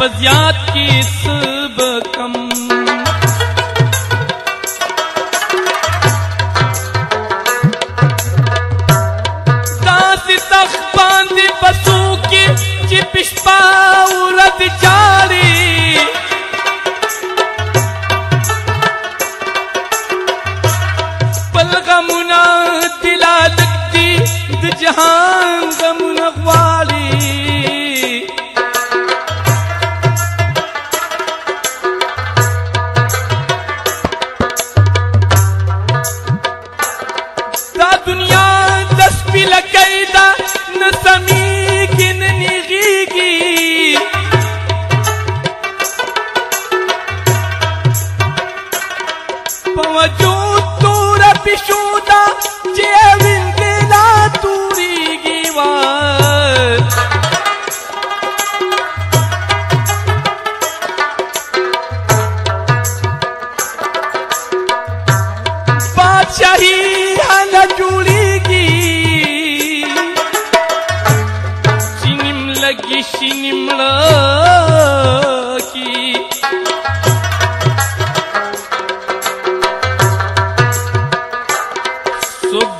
बजियात की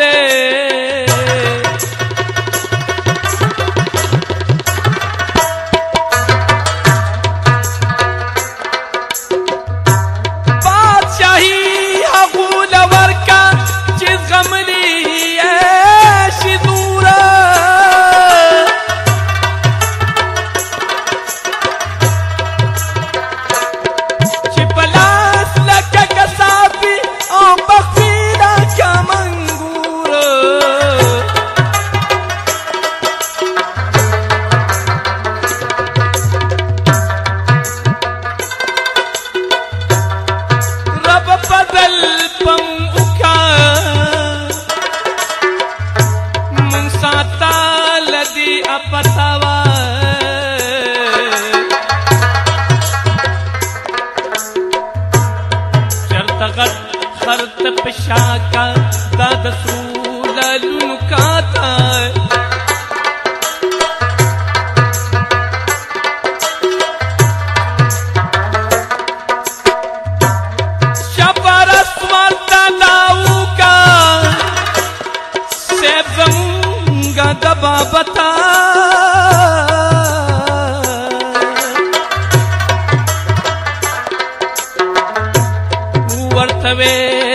chorei.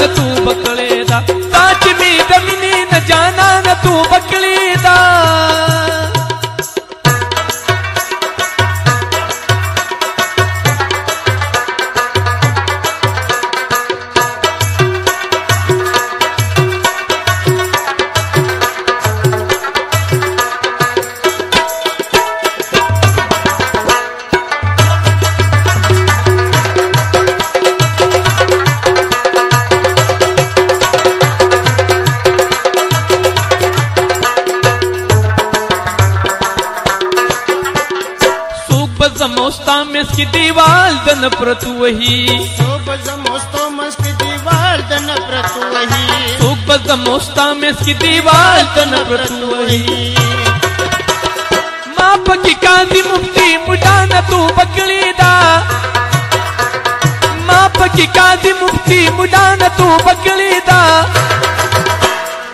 न तूं बकले दा ताज में दमिनी न जाना न तूं बकले दा मोस्ता मिस्क दीवाल प्रतु दन प्रतु वही। सुब मोस्ता मिस्क दीवाल दन प्रतु वही। माप की कांदी मुक्ति मुटान तू बकली दा। माप की कांदी मुक्ति मुटान तू बकली दा।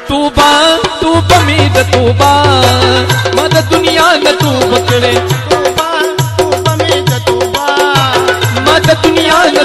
तू बा तू बमीद तू बा। मद दुनिया न तू बकले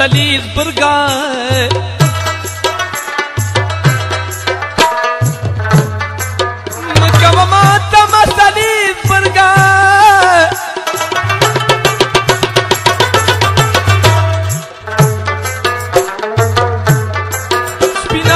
Salih Burgay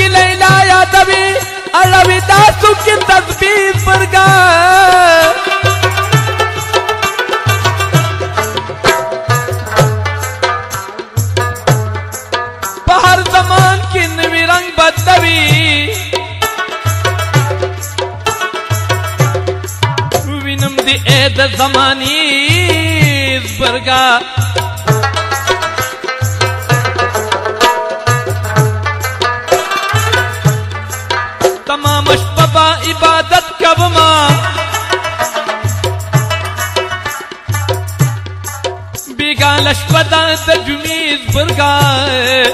की लैला यादवी रविदास की तस्वीर पर गा बाहर जमान किन विरंग बदवी विनम जमानी बरगा bada tecmid burgay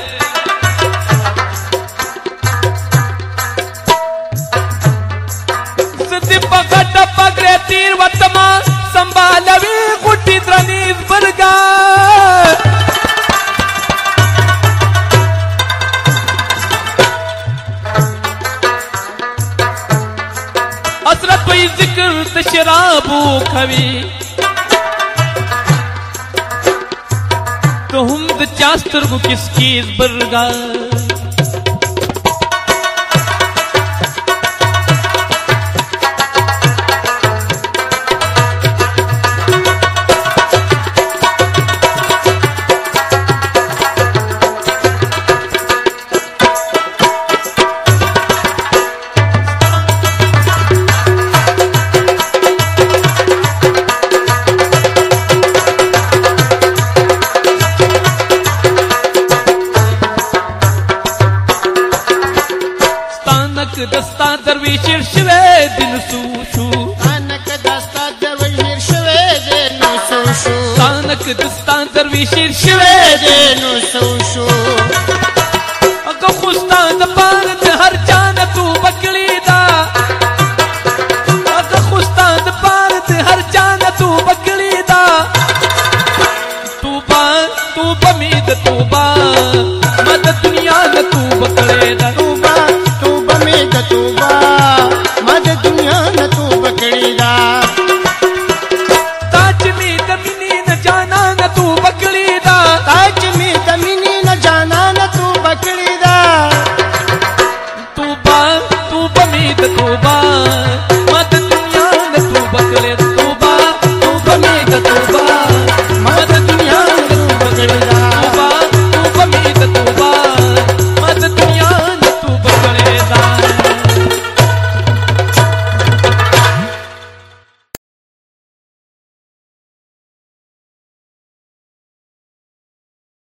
Zdi pagata pagre tir vatama Sambalavi kuti dranid burgay Hasrat pe zikr te shirabu khavi तो हम चास्तर को किसकी बरगा Kıbrıs'tan dervişin şiveden usuşu Kıbrıs'tan da pardı her cana tu bakli da Kıbrıs'tan da pardı her cana tu bakli da Tuba, tuba mid tuba Mad dünya da tu bakle da